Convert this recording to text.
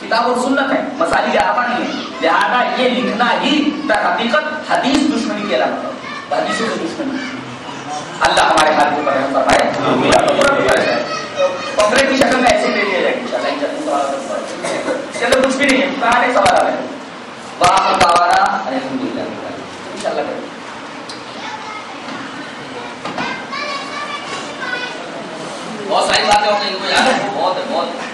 किताब और सुन्नत है मसाली आवा नहीं है। लिहाजा ये लिखना ही हकीकत हदीस दुश्मनी के अलावा हदीसों से दुश्मनी अल्लाह हमारे हाथ को रहम फरमाए। कमरे की शक्ल में ऐसे ले लिया जाएगी चलो कुछ भी नहीं है। सवाल आ रहे हैं वाह इंशाल्लाह करें। बहुत सारी बातें होंगी इनको याद है। बहुत है बहुत है।